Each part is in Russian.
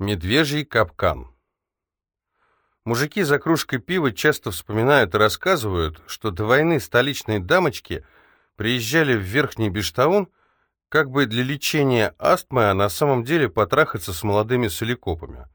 Медвежий капкан. Мужики за кружкой пива часто вспоминают и рассказывают, что до войны столичные дамочки приезжали в Верхний Бештаун как бы для лечения астмы, а на самом деле потрахаться с молодыми соликопами.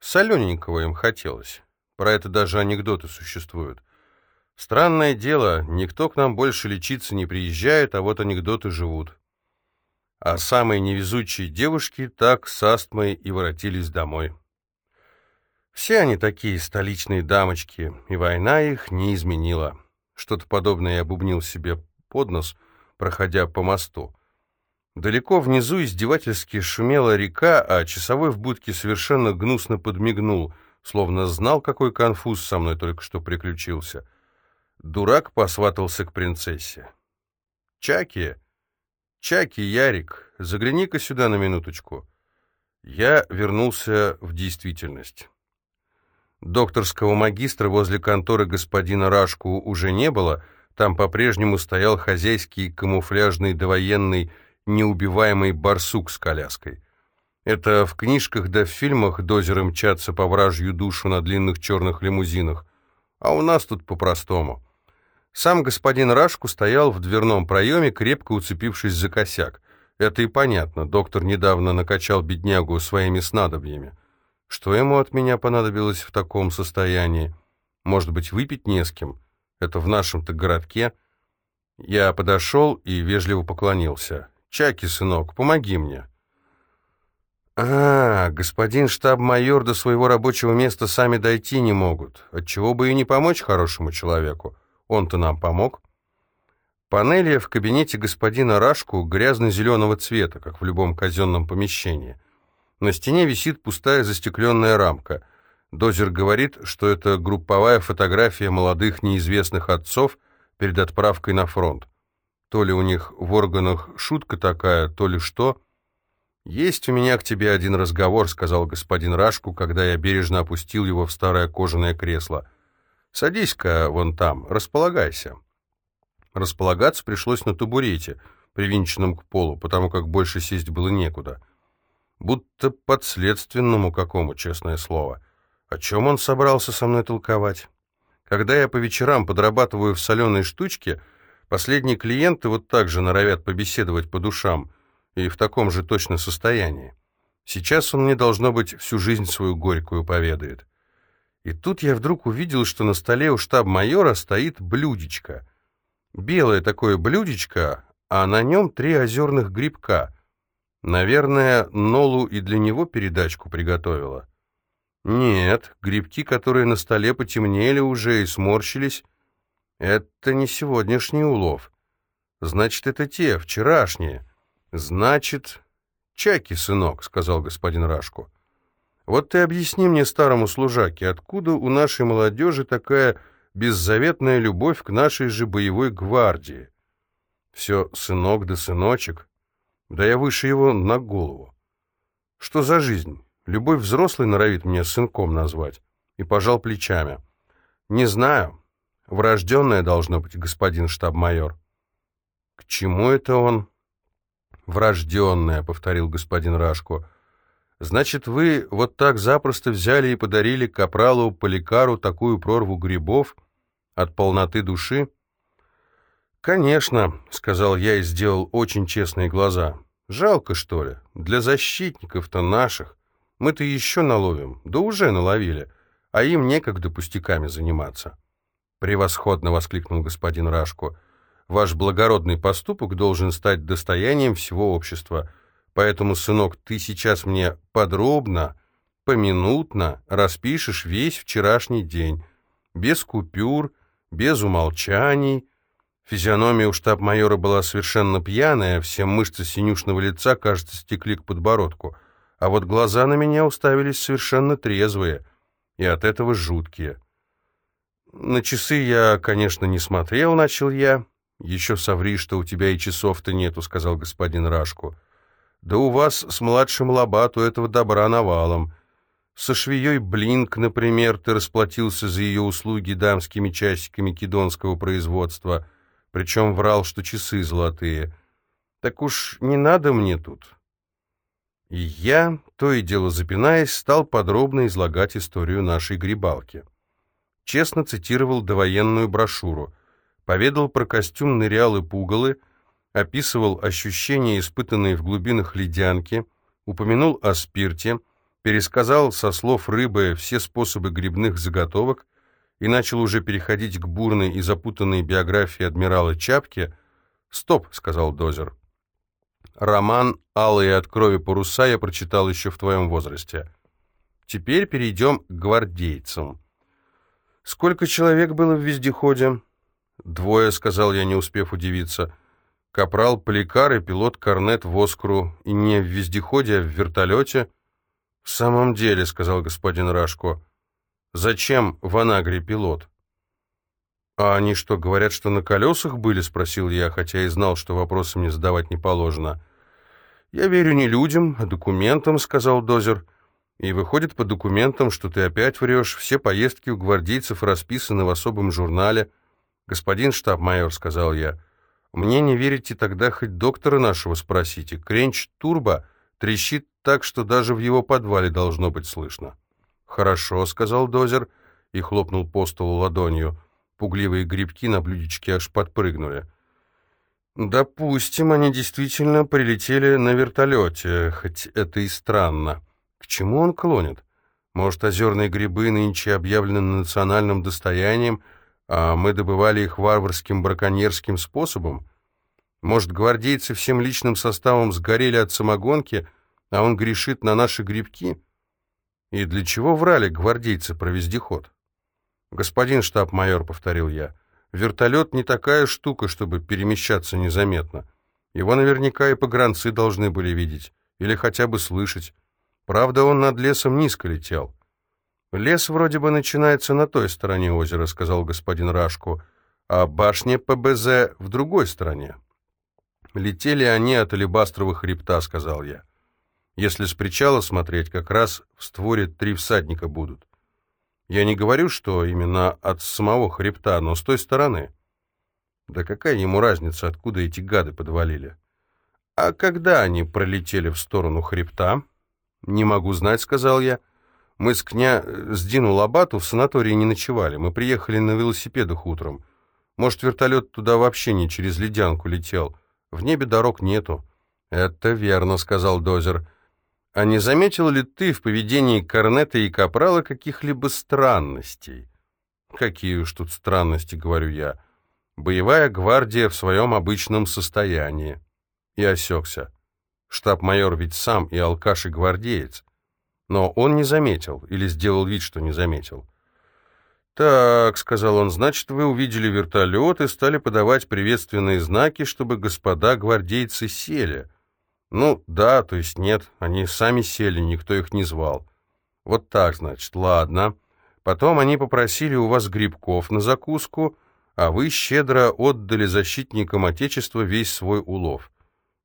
Солененького им хотелось. Про это даже анекдоты существуют. Странное дело, никто к нам больше лечиться не приезжает, а вот анекдоты живут а самые невезучие девушки так с астмой и воротились домой. Все они такие столичные дамочки, и война их не изменила. Что-то подобное я бубнил себе под нос, проходя по мосту. Далеко внизу издевательски шумела река, а часовой в будке совершенно гнусно подмигнул, словно знал, какой конфуз со мной только что приключился. Дурак посватался к принцессе. «Чаки!» «Чаки, Ярик, загляни-ка сюда на минуточку». Я вернулся в действительность. Докторского магистра возле конторы господина Рашку уже не было, там по-прежнему стоял хозяйский камуфляжный довоенный неубиваемый барсук с коляской. Это в книжках да в фильмах дозеры мчатся по вражью душу на длинных черных лимузинах, а у нас тут по-простому. Сам господин Рашку стоял в дверном проеме, крепко уцепившись за косяк. Это и понятно, доктор недавно накачал беднягу своими снадобьями. Что ему от меня понадобилось в таком состоянии? Может быть, выпить не с кем? Это в нашем-то городке. Я подошел и вежливо поклонился. «Чаки, сынок, помоги мне». «А, господин штаб-майор до своего рабочего места сами дойти не могут. Отчего бы и не помочь хорошему человеку?» Он-то нам помог. Панели в кабинете господина Рашку грязно-зеленого цвета, как в любом казенном помещении. На стене висит пустая застекленная рамка. Дозер говорит, что это групповая фотография молодых неизвестных отцов перед отправкой на фронт. То ли у них в органах шутка такая, то ли что. «Есть у меня к тебе один разговор», — сказал господин Рашку, когда я бережно опустил его в старое кожаное кресло. Садись-ка вон там, располагайся». Располагаться пришлось на табурете, привинченном к полу, потому как больше сесть было некуда. Будто подследственному какому, честное слово. О чем он собрался со мной толковать? Когда я по вечерам подрабатываю в соленой штучке, последние клиенты вот так же норовят побеседовать по душам и в таком же точно состоянии. Сейчас он мне, должно быть, всю жизнь свою горькую поведает. И тут я вдруг увидел, что на столе у штаб-майора стоит блюдечко. Белое такое блюдечко, а на нем три озерных грибка. Наверное, Нолу и для него передачку приготовила. Нет, грибки, которые на столе потемнели уже и сморщились, это не сегодняшний улов. Значит, это те, вчерашние. Значит... «Чаки, сынок», — сказал господин Рашку. Вот ты объясни мне, старому служаке, откуда у нашей молодежи такая беззаветная любовь к нашей же боевой гвардии? Все сынок да сыночек. Да я выше его на голову. Что за жизнь? Любой взрослый норовит меня сынком назвать. И пожал плечами. Не знаю. Врожденное должно быть, господин штаб-майор. К чему это он? Врожденное, повторил господин Рашко. Значит, вы вот так запросто взяли и подарили капралу Поликару такую прорву грибов от полноты души? «Конечно», — сказал я и сделал очень честные глаза. «Жалко, что ли? Для защитников-то наших. Мы-то еще наловим, да уже наловили, а им некогда пустяками заниматься». «Превосходно!» — воскликнул господин Рашко. «Ваш благородный поступок должен стать достоянием всего общества». Поэтому, сынок, ты сейчас мне подробно, поминутно распишешь весь вчерашний день, без купюр, без умолчаний. Физиономия у штаб-майора была совершенно пьяная, все мышцы синюшного лица, кажется, стекли к подбородку, а вот глаза на меня уставились совершенно трезвые и от этого жуткие. На часы я, конечно, не смотрел, начал я. «Еще соври, что у тебя и часов-то нету», — сказал господин Рашку. Да у вас с младшим Лобату этого добра навалом. Со швеей Блинк, например, ты расплатился за ее услуги дамскими часиками кедонского производства, причем врал, что часы золотые. Так уж не надо мне тут. И я, то и дело запинаясь, стал подробно излагать историю нашей грибалки. Честно цитировал довоенную брошюру, поведал про костюм нырял и пугалы, описывал ощущения, испытанные в глубинах ледянки, упомянул о спирте, пересказал со слов рыбы все способы грибных заготовок и начал уже переходить к бурной и запутанной биографии адмирала Чапки. «Стоп», — сказал Дозер. «Роман «Алые от крови паруса» я прочитал еще в твоем возрасте. Теперь перейдем к гвардейцам. Сколько человек было в вездеходе?» «Двое», — сказал я, не успев удивиться. «Капрал Поликар и пилот Корнет Воскру. И не в вездеходе, а в вертолете». «В самом деле», — сказал господин Рашко, — Зачем в Анагре пилот? А они что, говорят, что на колесах были? Спросил я, хотя и знал, что вопросы мне задавать не положено. Я верю не людям, а документам, сказал Дозер. И выходит по документам, что ты опять врешь. Все поездки у гвардейцев расписаны в особом журнале. Господин штаб-майор, сказал я, мне не верите, тогда хоть доктора нашего спросите. Кренч Турбо трещит так, что даже в его подвале должно быть слышно. «Хорошо», — сказал Дозер и хлопнул по столу ладонью. Пугливые грибки на блюдечке аж подпрыгнули. «Допустим, они действительно прилетели на вертолете, хоть это и странно. К чему он клонит? Может, озерные грибы нынче объявлены национальным достоянием, а мы добывали их варварским браконьерским способом? Может, гвардейцы всем личным составом сгорели от самогонки, а он грешит на наши грибки?» И для чего врали гвардейцы про вездеход? «Господин штаб-майор», — повторил я, — «вертолет не такая штука, чтобы перемещаться незаметно. Его наверняка и погранцы должны были видеть, или хотя бы слышать. Правда, он над лесом низко летел». «Лес вроде бы начинается на той стороне озера», — сказал господин Рашку, «а башня ПБЗ в другой стороне». «Летели они от Алебастрового хребта», — сказал я. Если с причала смотреть, как раз в створе три всадника будут. Я не говорю, что именно от самого хребта, но с той стороны. Да какая ему разница, откуда эти гады подвалили? А когда они пролетели в сторону хребта? Не могу знать, сказал я. Мы с кня... с Дину Лобату в санатории не ночевали. Мы приехали на велосипедах утром. Может, вертолет туда вообще не через ледянку летел. В небе дорог нету. Это верно, сказал Дозер. А не заметил ли ты в поведении Корнета и Капрала каких-либо странностей? Какие уж тут странности, говорю я. Боевая гвардия в своем обычном состоянии. И осекся. Штаб-майор ведь сам и алкаш, и гвардеец. Но он не заметил, или сделал вид, что не заметил. «Так», — сказал он, — «значит, вы увидели вертолет и стали подавать приветственные знаки, чтобы господа гвардейцы сели». Ну, да, то есть нет, они сами сели, никто их не звал. Вот так, значит, ладно. Потом они попросили у вас грибков на закуску, а вы щедро отдали защитникам Отечества весь свой улов.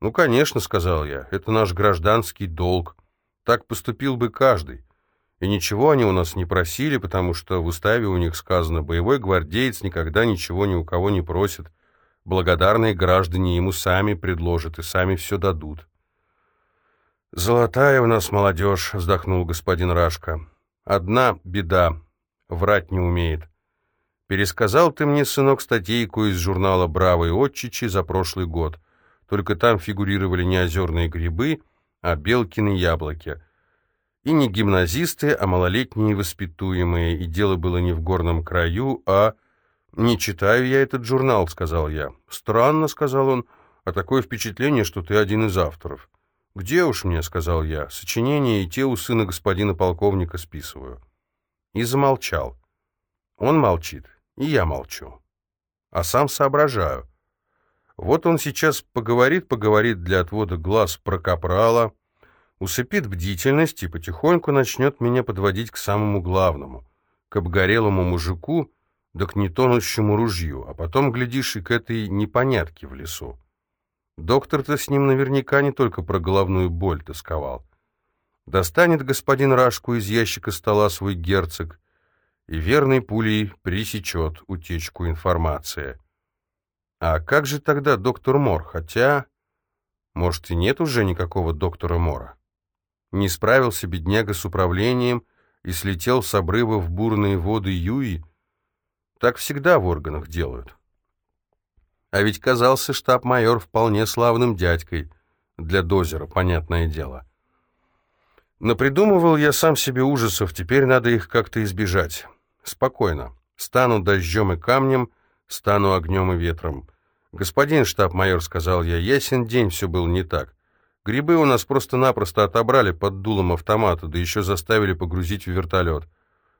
Ну, конечно, сказал я, это наш гражданский долг. Так поступил бы каждый. И ничего они у нас не просили, потому что в уставе у них сказано «боевой гвардеец никогда ничего ни у кого не просит». Благодарные граждане ему сами предложат и сами все дадут. «Золотая у нас молодежь», — вздохнул господин Рашка. «Одна беда. Врать не умеет. Пересказал ты мне, сынок, статейку из журнала «Браво» и «Отчичи» за прошлый год. Только там фигурировали не озерные грибы, а белкины яблоки. И не гимназисты, а малолетние воспитуемые. И дело было не в горном краю, а... «Не читаю я этот журнал», — сказал я. «Странно», — сказал он, — «а такое впечатление, что ты один из авторов». «Где уж мне?» — сказал я. «Сочинение и те у сына господина полковника списываю». И замолчал. Он молчит, и я молчу. А сам соображаю. Вот он сейчас поговорит-поговорит для отвода глаз про капрала, усыпит бдительность и потихоньку начнет меня подводить к самому главному, к обгорелому мужику, да к нетонущему ружью, а потом, глядишь, и к этой непонятке в лесу. Доктор-то с ним наверняка не только про головную боль тосковал. Достанет господин Рашку из ящика стола свой герцог и верной пулей пресечет утечку информации. А как же тогда доктор Мор? Хотя, может, и нет уже никакого доктора Мора? Не справился бедняга с управлением и слетел с обрыва в бурные воды Юи. Так всегда в органах делают. А ведь казался штаб-майор вполне славным дядькой. Для дозера, понятное дело. Напридумывал я сам себе ужасов, теперь надо их как-то избежать. Спокойно. Стану дождем и камнем, стану огнем и ветром. «Господин штаб-майор», — сказал я, — «ясен день все было не так. Грибы у нас просто-напросто отобрали под дулом автомата, да еще заставили погрузить в вертолет.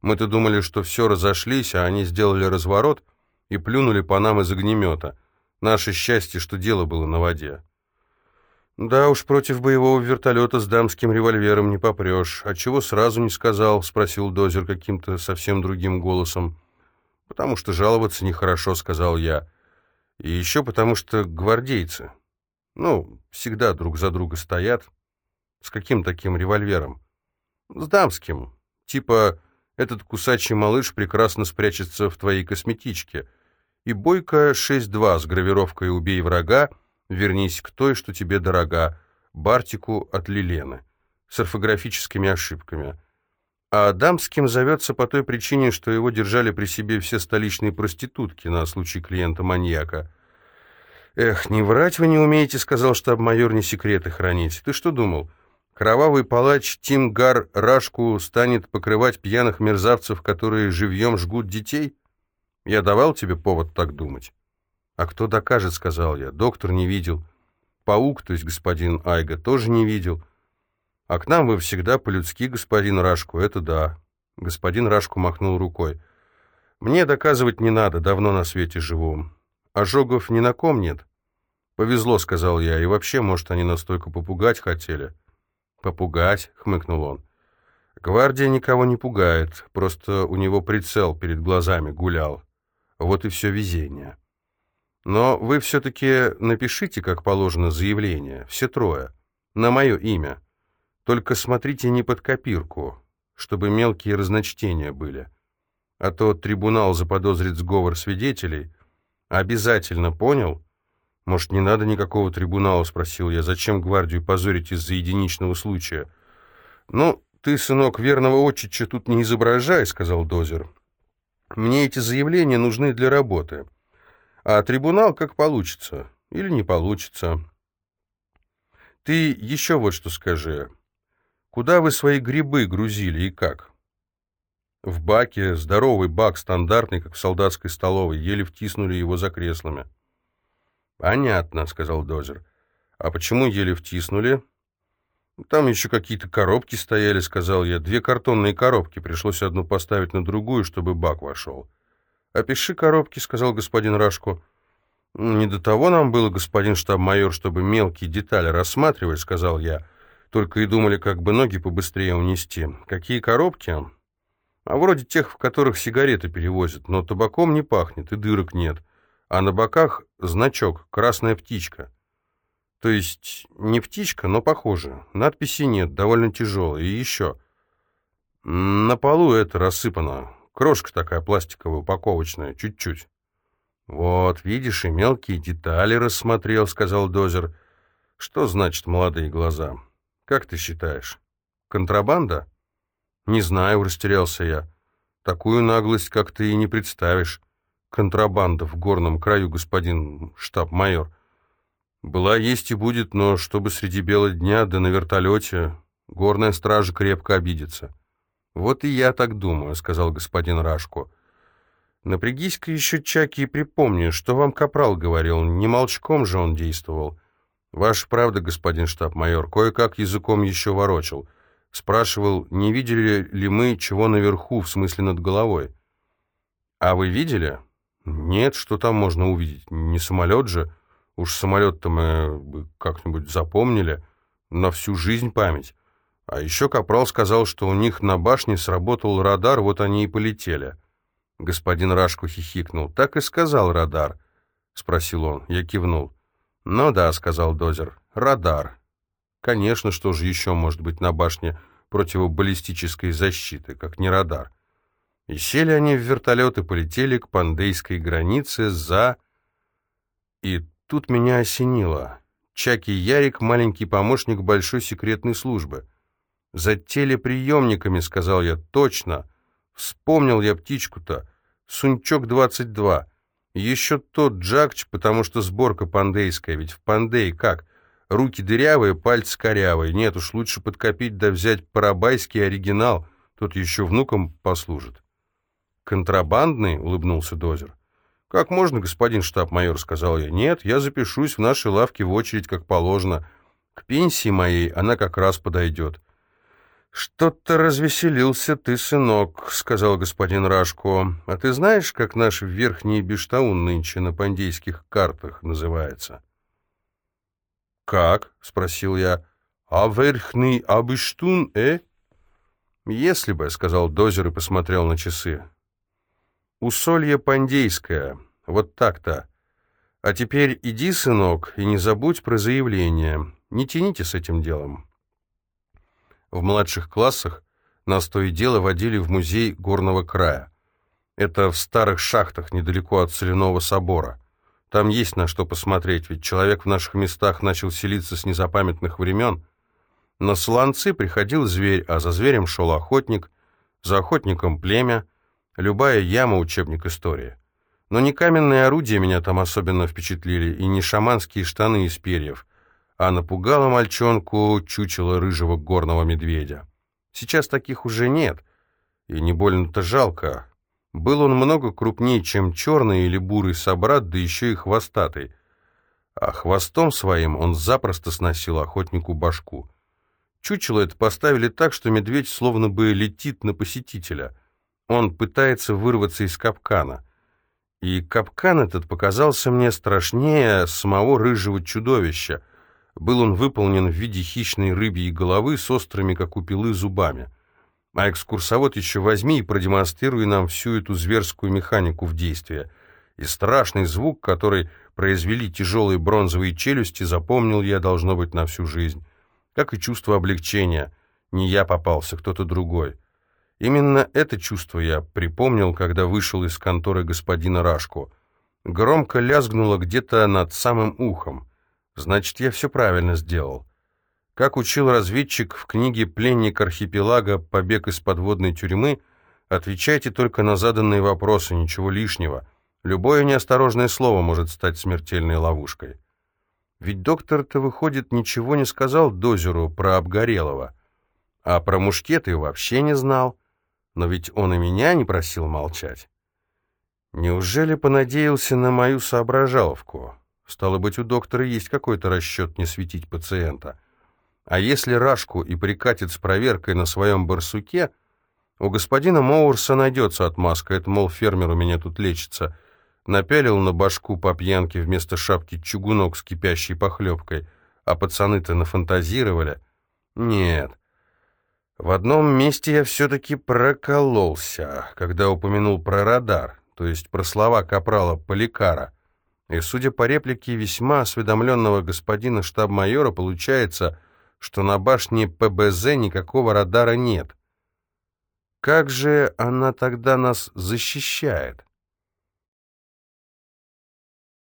Мы-то думали, что все разошлись, а они сделали разворот и плюнули по нам из огнемета. Наше счастье, что дело было на воде». «Да уж, против боевого вертолета с дамским револьвером не попрешь. А чего сразу не сказал?» — спросил Дозер каким-то совсем другим голосом. «Потому что жаловаться нехорошо», — сказал я. «И еще потому что гвардейцы. Ну, всегда друг за друга стоят. С каким таким револьвером?» «С дамским. Типа, этот кусачий малыш прекрасно спрячется в твоей косметичке. И бойко 6-2 с гравировкой «Убей врага», «Вернись к той, что тебе дорога», Бартику от Лилены, с орфографическими ошибками а дамским зовется по той причине, что его держали при себе все столичные проститутки на случай клиента-маньяка. «Эх, не врать вы не умеете», — сказал штаб-майор, — «не секреты хранить. Ты что думал, кровавый палач Тим Гар Рашку станет покрывать пьяных мерзавцев, которые живьем жгут детей? Я давал тебе повод так думать?» «А кто докажет?» — сказал я. «Доктор не видел. Паук, то есть господин Айга, тоже не видел». А к нам вы всегда по-людски, господин Рашку, это да. Господин Рашку махнул рукой. Мне доказывать не надо, давно на свете живу. Ожогов ни на ком нет. Повезло, сказал я, и вообще, может, они настолько попугать хотели. Попугать, хмыкнул он. Гвардия никого не пугает, просто у него прицел перед глазами гулял. Вот и все везение. Но вы все-таки напишите, как положено, заявление, все трое, на мое имя. Только смотрите не под копирку, чтобы мелкие разночтения были. А то трибунал заподозрит сговор свидетелей. Обязательно понял? Может, не надо никакого трибунала, спросил я. Зачем гвардию позорить из-за единичного случая? Ну, ты, сынок, верного отчича тут не изображай, сказал Дозер. Мне эти заявления нужны для работы. А трибунал как получится. Или не получится. Ты еще вот что скажи. Куда вы свои грибы грузили и как? В баке, здоровый бак, стандартный, как в солдатской столовой, еле втиснули его за креслами. «Понятно», — сказал Дозер. «А почему еле втиснули?» «Там еще какие-то коробки стояли», — сказал я. «Две картонные коробки. Пришлось одну поставить на другую, чтобы бак вошел». «Опиши коробки», — сказал господин Рашко. «Не до того нам было, господин штаб-майор, чтобы мелкие детали рассматривать», — сказал я. Только и думали, как бы ноги побыстрее унести. Какие коробки? А вроде тех, в которых сигареты перевозят, но табаком не пахнет и дырок нет. А на боках значок «Красная птичка». То есть не птичка, но похоже. Надписи нет, довольно тяжелая. И еще. На полу это рассыпано. Крошка такая пластиковая, упаковочная, чуть-чуть. «Вот, видишь, и мелкие детали рассмотрел», — сказал Дозер. «Что значит молодые глаза?» Как ты считаешь? Контрабанда? Не знаю, растерялся я. Такую наглость, как ты и не представишь. Контрабанда в горном краю, господин штаб-майор. Была, есть и будет, но чтобы среди бела дня, да на вертолете, горная стража крепко обидится. Вот и я так думаю, сказал господин Рашко. Напрягись-ка еще, Чаки, и припомни, что вам Капрал говорил, не молчком же он действовал. «Ваша правда, господин штаб-майор, кое-как языком еще ворочал. Спрашивал, не видели ли мы чего наверху, в смысле над головой. А вы видели? Нет, что там можно увидеть? Не самолет же. Уж самолет-то мы как-нибудь запомнили. На всю жизнь память. А еще Капрал сказал, что у них на башне сработал радар, вот они и полетели. Господин Рашку хихикнул. «Так и сказал радар», — спросил он. Я кивнул. «Ну да», — сказал Дозер, — «радар». Конечно, что же еще может быть на башне противобаллистической защиты, как не радар. И сели они в вертолет и полетели к пандейской границе за... И тут меня осенило. Чаки Ярик — маленький помощник большой секретной службы. «За телеприемниками», — сказал я, — «точно. Вспомнил я птичку-то. Сунчок-22. Еще тот Джакч, потому что сборка пандейская, ведь в пандей как? Руки дырявые, пальцы корявые. Нет уж, лучше подкопить да взять парабайский оригинал, тот еще внукам послужит». «Контрабандный?» — улыбнулся Дозер. «Как можно, господин штаб-майор?» — сказал я. «Нет, я запишусь в нашей лавке в очередь, как положено. К пенсии моей она как раз подойдет». «Что-то развеселился ты, сынок», — сказал господин Рашко. «А ты знаешь, как наш верхний бештаун нынче на пандейских картах называется?» «Как?» — спросил я. «А верхний абиштун, э?» «Если бы», — сказал Дозер и посмотрел на часы. Усолье Пандейское. Вот так-то. А теперь иди, сынок, и не забудь про заявление. Не тяните с этим делом. В младших классах нас то и дело водили в музей горного края. Это в старых шахтах недалеко от Соляного собора. Там есть на что посмотреть, ведь человек в наших местах начал селиться с незапамятных времен. На Солонцы приходил зверь, а за зверем шел охотник, за охотником племя, Любая яма — учебник истории. Но не каменные орудия меня там особенно впечатлили, и не шаманские штаны из перьев, а напугало мальчонку чучело рыжего горного медведя. Сейчас таких уже нет, и не больно-то жалко. Был он много крупнее, чем черный или бурый собрат, да еще и хвостатый. А хвостом своим он запросто сносил охотнику башку. Чучело это поставили так, что медведь словно бы летит на посетителя — он пытается вырваться из капкана. И капкан этот показался мне страшнее самого рыжего чудовища. Был он выполнен в виде хищной рыбьей головы с острыми, как у пилы, зубами. А экскурсовод еще возьми и продемонстрируй нам всю эту зверскую механику в действии. И страшный звук, который произвели тяжелые бронзовые челюсти, запомнил я, должно быть, на всю жизнь. Как и чувство облегчения. Не я попался, кто-то другой. Именно это чувство я припомнил, когда вышел из конторы господина Рашко. Громко лязгнуло где-то над самым ухом. Значит, я все правильно сделал. Как учил разведчик в книге «Пленник архипелага. Побег из подводной тюрьмы», отвечайте только на заданные вопросы, ничего лишнего. Любое неосторожное слово может стать смертельной ловушкой. Ведь доктор-то, выходит, ничего не сказал дозеру про Обгорелого, а про мушкеты вообще не знал. Но ведь он и меня не просил молчать. Неужели понадеялся на мою соображаловку? Стало быть, у доктора есть какой-то расчет не светить пациента. А если Рашку и прикатит с проверкой на своем барсуке, у господина Моурса найдется отмазка, это, мол, фермер у меня тут лечится. Напялил на башку по пьянке вместо шапки чугунок с кипящей похлебкой, а пацаны-то нафантазировали. Нет, в одном месте я все-таки прокололся, когда упомянул про радар, то есть про слова капрала Поликара. И, судя по реплике весьма осведомленного господина штаб-майора, получается, что на башне ПБЗ никакого радара нет. Как же она тогда нас защищает?